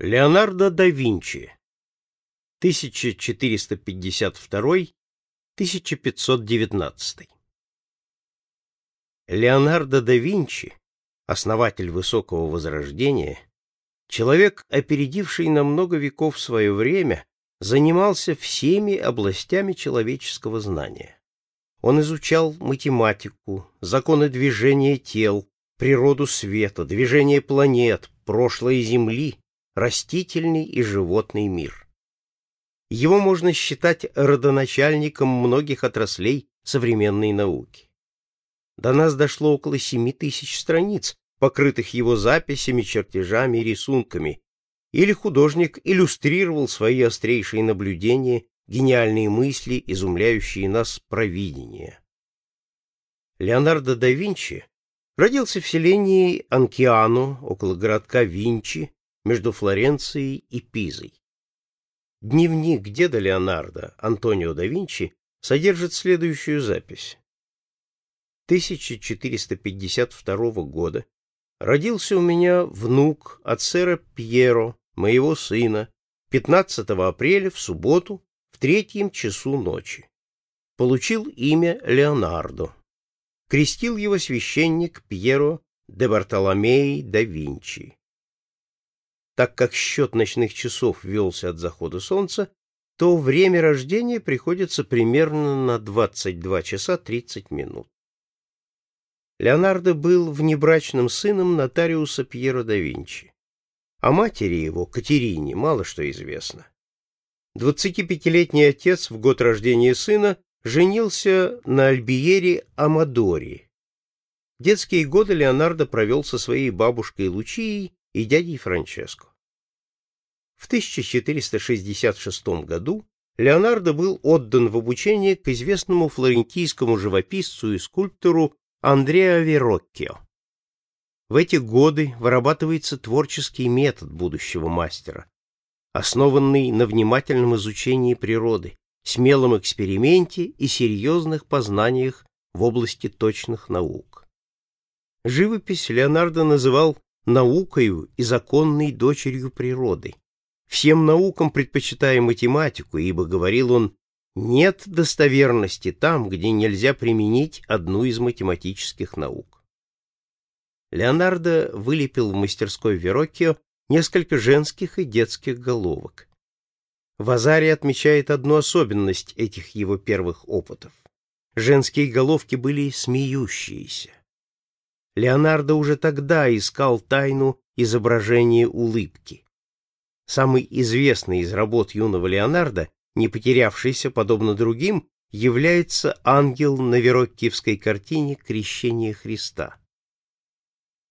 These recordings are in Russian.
Леонардо да Винчи 1452-1519 Леонардо да Винчи, основатель высокого возрождения, человек, опередивший на много веков свое время, занимался всеми областями человеческого знания. Он изучал математику, законы движения тел, природу света, движение планет, прошлое Земли, растительный и животный мир. Его можно считать родоначальником многих отраслей современной науки. До нас дошло около семи тысяч страниц, покрытых его записями, чертежами и рисунками, или художник иллюстрировал свои острейшие наблюдения, гениальные мысли, изумляющие нас провидения. Леонардо да Винчи родился в селении Анкиано, около городка Винчи, между Флоренцией и Пизой. Дневник деда Леонардо, Антонио да Винчи, содержит следующую запись. 1452 года родился у меня внук от сэра Пьеро, моего сына, 15 апреля в субботу в третьем часу ночи. Получил имя Леонардо. Крестил его священник Пьеро де Бартоломей да Винчи. Так как счет ночных часов велся от захода солнца, то время рождения приходится примерно на 22 часа 30 минут. Леонардо был внебрачным сыном нотариуса Пьеро да Винчи. О матери его, Катерине, мало что известно. 25-летний отец в год рождения сына женился на Альбиере Амадори. Детские годы Леонардо провел со своей бабушкой Лучией и дядей Франческо. В 1466 году Леонардо был отдан в обучение к известному флорентийскому живописцу и скульптору Андреа Вероккио. В эти годы вырабатывается творческий метод будущего мастера, основанный на внимательном изучении природы, смелом эксперименте и серьезных познаниях в области точных наук. Живопись Леонардо называл наукою и законной дочерью природы. Всем наукам предпочитая математику, ибо, говорил он, нет достоверности там, где нельзя применить одну из математических наук. Леонардо вылепил в мастерской Вероккио несколько женских и детских головок. Вазари отмечает одну особенность этих его первых опытов. Женские головки были смеющиеся. Леонардо уже тогда искал тайну изображения улыбки. Самый известный из работ юного Леонардо, не потерявшийся, подобно другим, является ангел на Вероккиевской картине «Крещение Христа».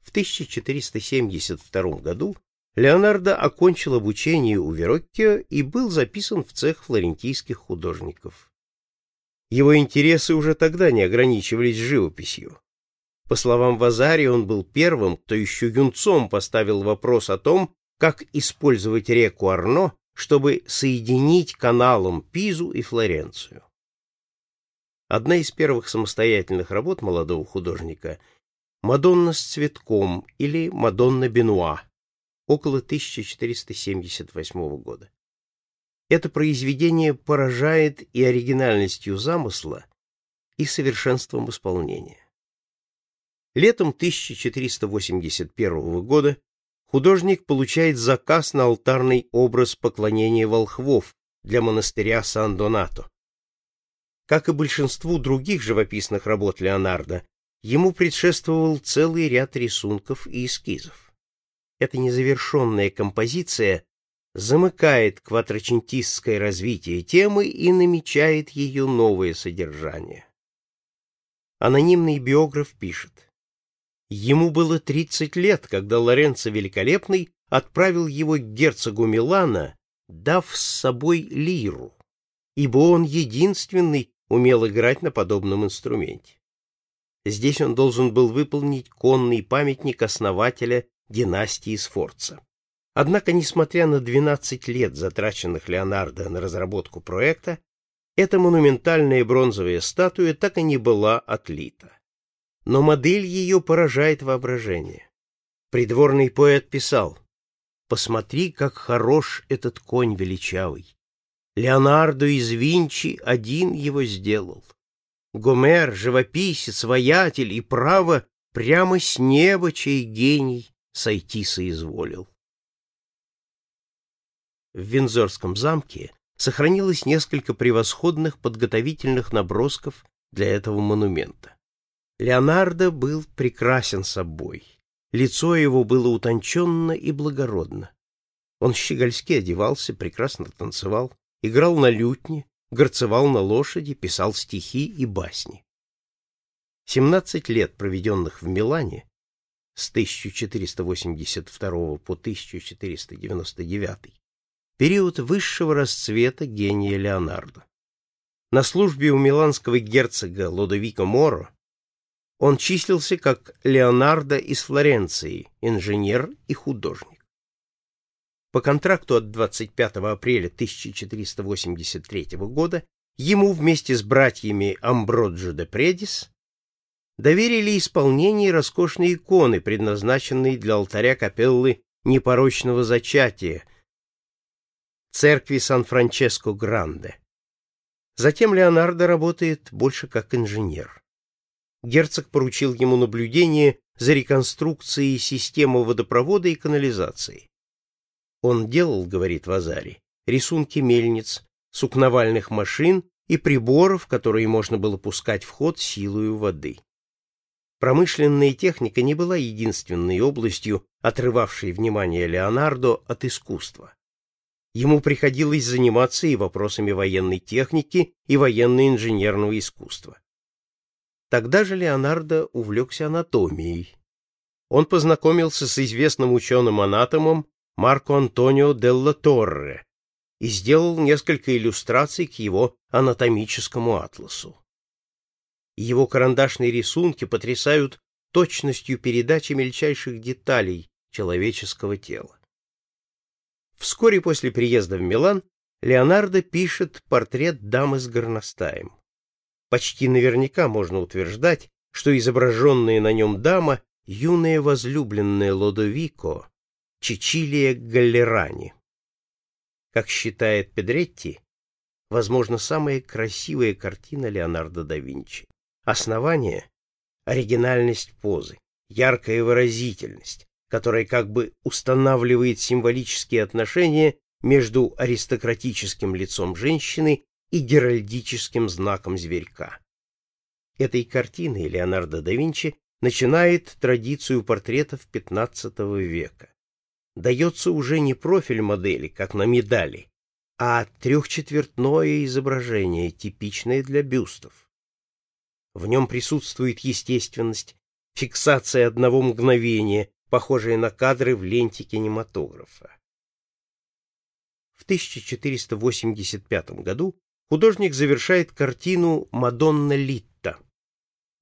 В 1472 году Леонардо окончил обучение у Вероккио и был записан в цех флорентийских художников. Его интересы уже тогда не ограничивались живописью. По словам Вазари, он был первым, кто еще юнцом поставил вопрос о том, как использовать реку Арно, чтобы соединить каналом Пизу и Флоренцию. Одна из первых самостоятельных работ молодого художника «Мадонна с цветком» или «Мадонна Бенуа» около 1478 года. Это произведение поражает и оригинальностью замысла, и совершенством исполнения. Летом 1481 года художник получает заказ на алтарный образ поклонения волхвов для монастыря Сан-Донато. Как и большинству других живописных работ Леонардо, ему предшествовал целый ряд рисунков и эскизов. Эта незавершенная композиция замыкает кватрочентистское развитие темы и намечает ее новое содержание. Анонимный биограф пишет Ему было 30 лет, когда Лоренцо Великолепный отправил его к герцогу Милана, дав с собой лиру, ибо он единственный умел играть на подобном инструменте. Здесь он должен был выполнить конный памятник основателя династии Сфорца. Однако, несмотря на 12 лет, затраченных Леонардо на разработку проекта, эта монументальная бронзовая статуя так и не была отлита но модель ее поражает воображение. Придворный поэт писал, посмотри, как хорош этот конь величавый. Леонардо из Винчи один его сделал. Гомер, живописец, воятель и право прямо с неба, чей гений сойти соизволил. В Винзорском замке сохранилось несколько превосходных подготовительных набросков для этого монумента. Леонардо был прекрасен собой. Лицо его было утонченно и благородно. Он щегольски одевался, прекрасно танцевал, играл на лютне, горцевал на лошади, писал стихи и басни. 17 лет, проведенных в Милане, с 1482 по 1499, период высшего расцвета гения Леонардо. На службе у миланского герцога Лодовико Моро он числился как Леонардо из Флоренции, инженер и художник. По контракту от 25 апреля 1483 года ему вместе с братьями Амброджо де Предис доверили исполнение роскошной иконы, предназначенной для алтаря капеллы непорочного зачатия, церкви Сан-Франческо-Гранде. Затем Леонардо работает больше как инженер герцог поручил ему наблюдение за реконструкцией системы водопровода и канализации. Он делал, говорит Вазари, рисунки мельниц, сукновальных машин и приборов, которые можно было пускать в ход силою воды. Промышленная техника не была единственной областью, отрывавшей внимание Леонардо от искусства. Ему приходилось заниматься и вопросами военной техники, и военно-инженерного искусства. Тогда же Леонардо увлекся анатомией. Он познакомился с известным ученым-анатомом Марко Антонио Делла Торре и сделал несколько иллюстраций к его анатомическому атласу. Его карандашные рисунки потрясают точностью передачи мельчайших деталей человеческого тела. Вскоре после приезда в Милан Леонардо пишет портрет дамы с горностаем. Почти наверняка можно утверждать, что изображенная на нем дама — юная возлюбленная Лодовико, Чичилия Галлерани. Как считает Педретти, возможно, самая красивая картина Леонардо да Винчи. Основание — оригинальность позы, яркая выразительность, которая как бы устанавливает символические отношения между аристократическим лицом женщины и геральдическим знаком зверька. Этой картиной Леонардо да Винчи начинает традицию портретов XV века. Дается уже не профиль модели, как на медали, а трехчетвертное изображение, типичное для бюстов. В нем присутствует естественность, фиксация одного мгновения, похожая на кадры в ленте кинематографа. В 1485 году художник завершает картину «Мадонна Литта»,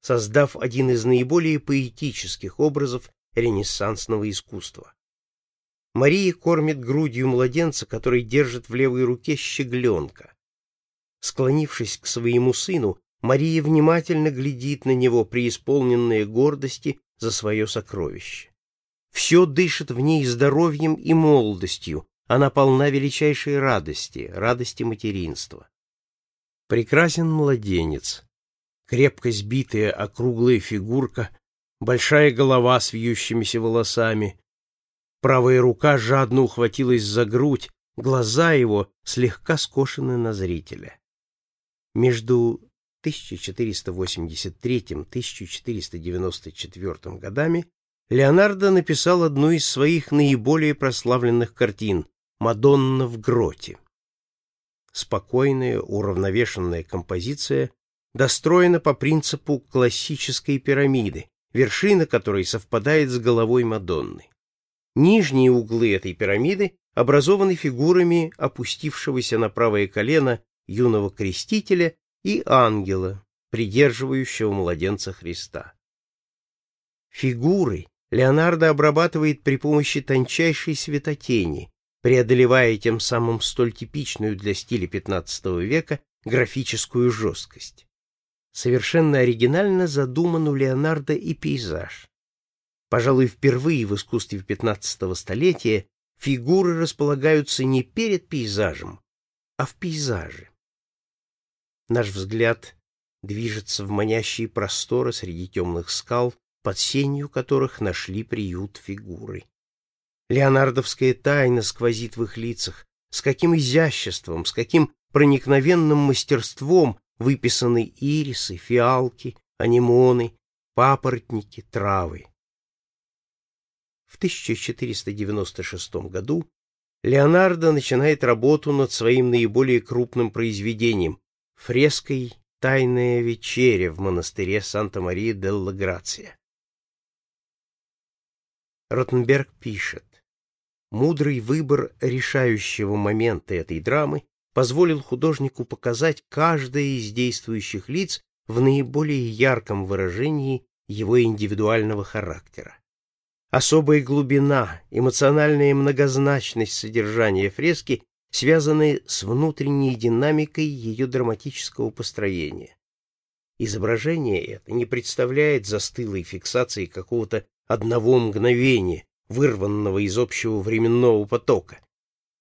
создав один из наиболее поэтических образов ренессансного искусства. Мария кормит грудью младенца, который держит в левой руке щегленка. Склонившись к своему сыну, Мария внимательно глядит на него, преисполненная гордости за свое сокровище. Все дышит в ней здоровьем и молодостью, она полна величайшей радости, радости материнства. Прекрасен младенец, крепко сбитая округлая фигурка, большая голова с вьющимися волосами. Правая рука жадно ухватилась за грудь, глаза его слегка скошены на зрителя. Между 1483-1494 годами Леонардо написал одну из своих наиболее прославленных картин «Мадонна в гроте». Спокойная, уравновешенная композиция достроена по принципу классической пирамиды, вершина которой совпадает с головой Мадонны. Нижние углы этой пирамиды образованы фигурами опустившегося на правое колено юного крестителя и ангела, придерживающего младенца Христа. Фигуры Леонардо обрабатывает при помощи тончайшей светотени, преодолевая тем самым столь типичную для стиля XV века графическую жесткость. Совершенно оригинально задуман у Леонардо и пейзаж. Пожалуй, впервые в искусстве XV столетия фигуры располагаются не перед пейзажем, а в пейзаже. Наш взгляд движется в манящие просторы среди темных скал, под сенью которых нашли приют фигуры. Леонардовская тайна сквозит в их лицах, с каким изяществом, с каким проникновенным мастерством выписаны ирисы, фиалки, анимоны, папоротники, травы. В 1496 году Леонардо начинает работу над своим наиболее крупным произведением — фреской «Тайная вечеря» в монастыре Санта-Мария-делла-Грация. Ротенберг пишет, «Мудрый выбор решающего момента этой драмы позволил художнику показать каждое из действующих лиц в наиболее ярком выражении его индивидуального характера. Особая глубина, эмоциональная многозначность содержания фрески связаны с внутренней динамикой ее драматического построения. Изображение это не представляет застылой фиксации какого-то одного мгновения, вырванного из общего временного потока.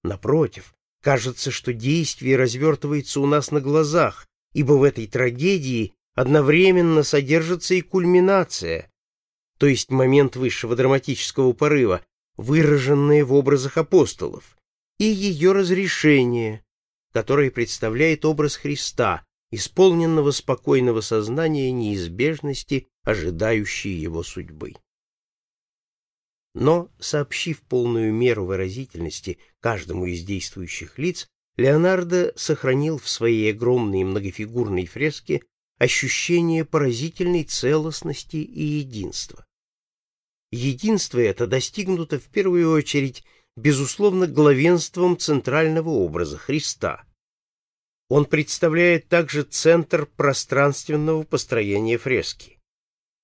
Напротив, кажется, что действие развертывается у нас на глазах, ибо в этой трагедии одновременно содержится и кульминация, то есть момент высшего драматического порыва, выраженное в образах апостолов, и ее разрешение, которое представляет образ Христа, исполненного спокойного сознания неизбежности, ожидающей его судьбы. Но, сообщив полную меру выразительности каждому из действующих лиц, Леонардо сохранил в своей огромной многофигурной фреске ощущение поразительной целостности и единства. Единство это достигнуто в первую очередь, безусловно, главенством центрального образа Христа. Он представляет также центр пространственного построения фрески.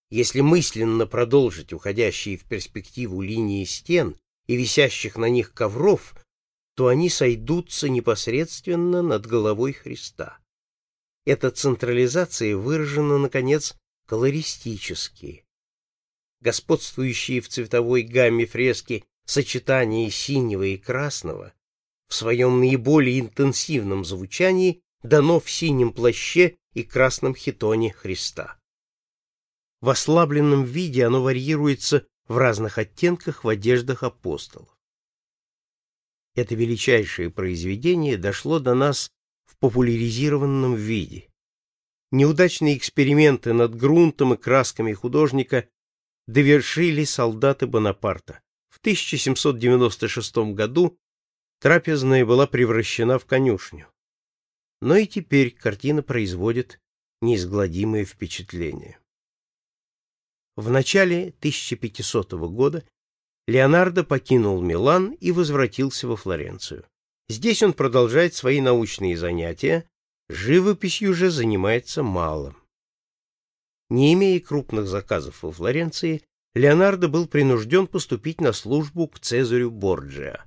Если мысленно продолжить уходящие в перспективу линии стен и висящих на них ковров, то они сойдутся непосредственно над головой Христа. Эта централизация выражена, наконец, колористически господствующие в цветовой гамме фрески сочетание синего и красного в своем наиболее интенсивном звучании дано в синем плаще и красном хитоне Христа. В ослабленном виде оно варьируется в разных оттенках в одеждах апостолов. Это величайшее произведение дошло до нас в популяризированном виде. Неудачные эксперименты над грунтом и красками художника довершили солдаты Бонапарта. В 1796 году трапезная была превращена в конюшню. Но и теперь картина производит неизгладимое впечатление. В начале 1500 года Леонардо покинул Милан и возвратился во Флоренцию. Здесь он продолжает свои научные занятия, живописью же занимается малым. Не имея крупных заказов во Флоренции, Леонардо был принужден поступить на службу к Цезарю Борджиа.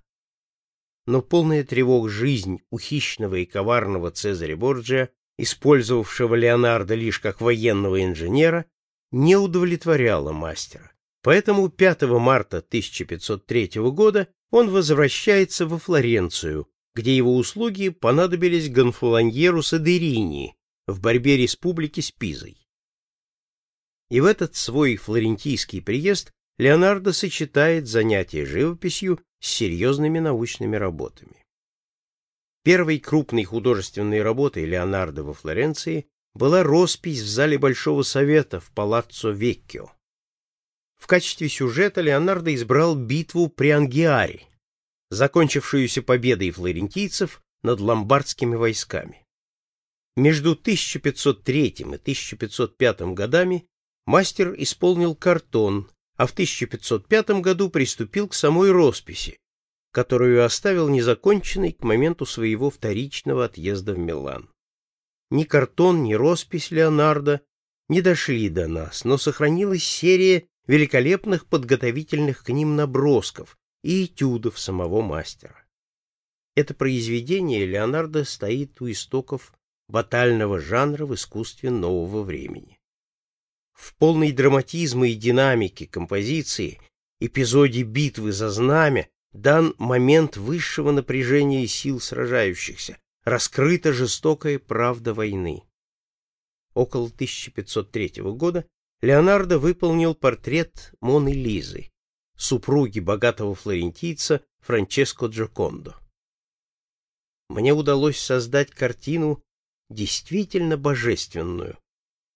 Но полная тревог жизнь у хищного и коварного Цезаря Борджиа, использовавшего Леонардо лишь как военного инженера, не удовлетворяла мастера. Поэтому 5 марта 1503 года он возвращается во Флоренцию, где его услуги понадобились Гонфолоньеру Садерини в борьбе республики с Пизой. И в этот свой флорентийский приезд Леонардо сочетает занятия живописью с серьезными научными работами. Первой крупной художественной работой Леонардо во Флоренции была роспись в зале Большого Совета в Палаццо Веккио. В качестве сюжета Леонардо избрал битву при Ангиаре, закончившуюся победой флорентийцев над ломбардскими войсками. Между 1503 и 1505 годами мастер исполнил картон, а в 1505 году приступил к самой росписи, которую оставил незаконченной к моменту своего вторичного отъезда в Милан. Ни картон, ни роспись Леонардо не дошли до нас, но сохранилась серия великолепных подготовительных к ним набросков и этюдов самого мастера. Это произведение Леонардо стоит у истоков батального жанра в искусстве нового времени в полной драматизма и динамики композиции, эпизоде битвы за знамя, дан момент высшего напряжения сил сражающихся, раскрыта жестокая правда войны. Около 1503 года Леонардо выполнил портрет Моны Лизы, супруги богатого флорентийца Франческо Джокондо. Мне удалось создать картину действительно божественную,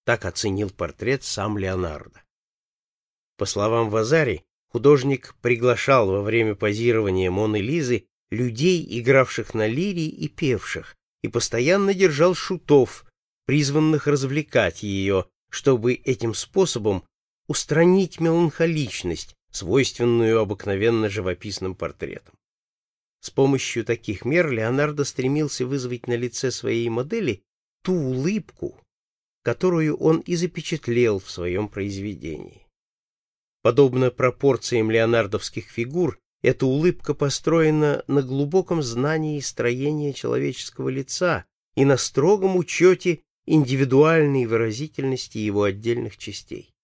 так оценил портрет сам Леонардо. По словам Вазари, художник приглашал во время позирования Моны Лизы людей, игравших на лире и певших, и постоянно держал шутов, призванных развлекать ее, чтобы этим способом устранить меланхоличность, свойственную обыкновенно живописным портретам. С помощью таких мер Леонардо стремился вызвать на лице своей модели ту улыбку, которую он и запечатлел в своем произведении. Подобно пропорциям леонардовских фигур, эта улыбка построена на глубоком знании строения человеческого лица и на строгом учете индивидуальной выразительности его отдельных частей.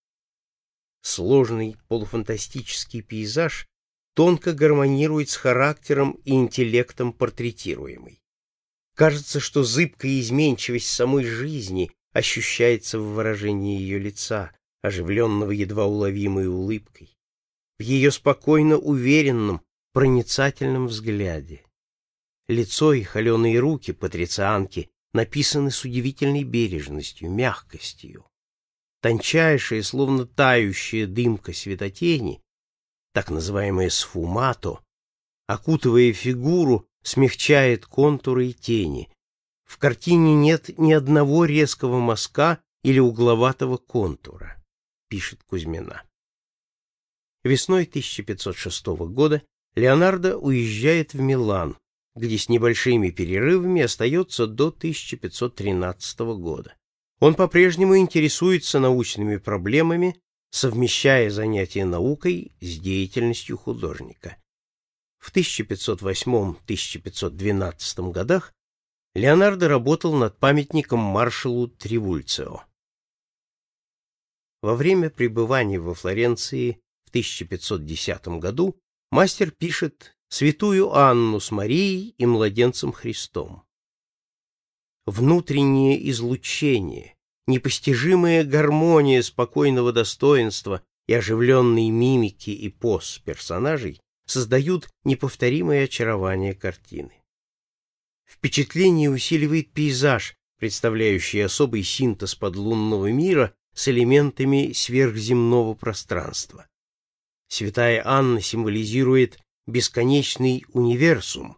Сложный полуфантастический пейзаж тонко гармонирует с характером и интеллектом портретируемой. Кажется, что зыбкая изменчивость самой жизни ощущается в выражении ее лица, оживленного едва уловимой улыбкой, в ее спокойно уверенном, проницательном взгляде. Лицо и холеные руки патрицианки написаны с удивительной бережностью, мягкостью. Тончайшая, словно тающая дымка светотени, так называемая сфумато, окутывая фигуру, смягчает контуры и тени. В картине нет ни одного резкого мазка или угловатого контура пишет Кузьмина. Весной 1506 года Леонардо уезжает в Милан, где с небольшими перерывами остается до 1513 года. Он по-прежнему интересуется научными проблемами, совмещая занятия наукой с деятельностью художника. В 1508-1512 годах Леонардо работал над памятником маршалу Тривульцио. Во время пребывания во Флоренции в 1510 году мастер пишет «Святую Анну с Марией и младенцем Христом». Внутреннее излучение, непостижимая гармония спокойного достоинства и оживленной мимики и поз персонажей создают неповторимое очарование картины. Впечатление усиливает пейзаж, представляющий особый синтез подлунного мира с элементами сверхземного пространства. Святая Анна символизирует бесконечный универсум.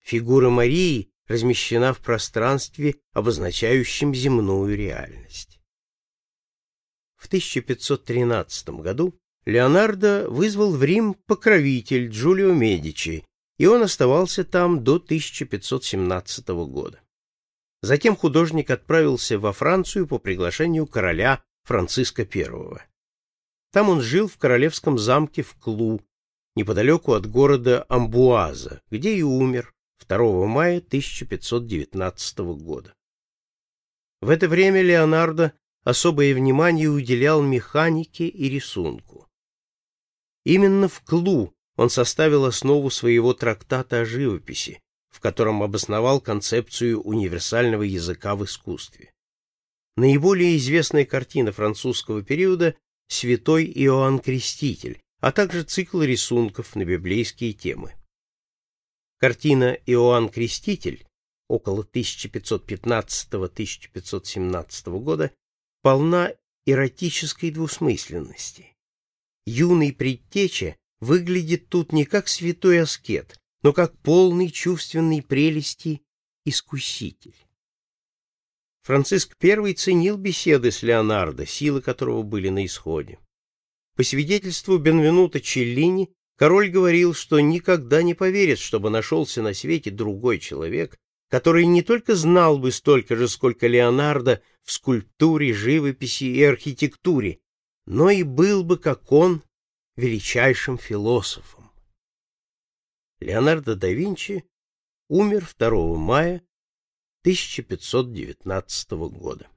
Фигура Марии размещена в пространстве, обозначающем земную реальность. В 1513 году Леонардо вызвал в Рим покровитель Джулио Медичи, и он оставался там до 1517 года. Затем художник отправился во Францию по приглашению короля Франциска I. Там он жил в королевском замке в Клу, неподалеку от города Амбуаза, где и умер 2 мая 1519 года. В это время Леонардо особое внимание уделял механике и рисунку. Именно в Клу он составил основу своего трактата о живописи, в котором обосновал концепцию универсального языка в искусстве. Наиболее известная картина французского периода «Святой Иоанн Креститель», а также цикл рисунков на библейские темы. Картина «Иоанн Креститель» около 1515-1517 года полна эротической двусмысленности. Юный предтеча выглядит тут не как святой аскет, но как полный чувственной прелести искуситель. Франциск I ценил беседы с Леонардо, силы которого были на исходе. По свидетельству Бенвенута Челлини, король говорил, что никогда не поверит, чтобы нашелся на свете другой человек, который не только знал бы столько же, сколько Леонардо в скульптуре, живописи и архитектуре, но и был бы, как он, величайшим философом. Леонардо да Винчи умер 2 мая 1519 года.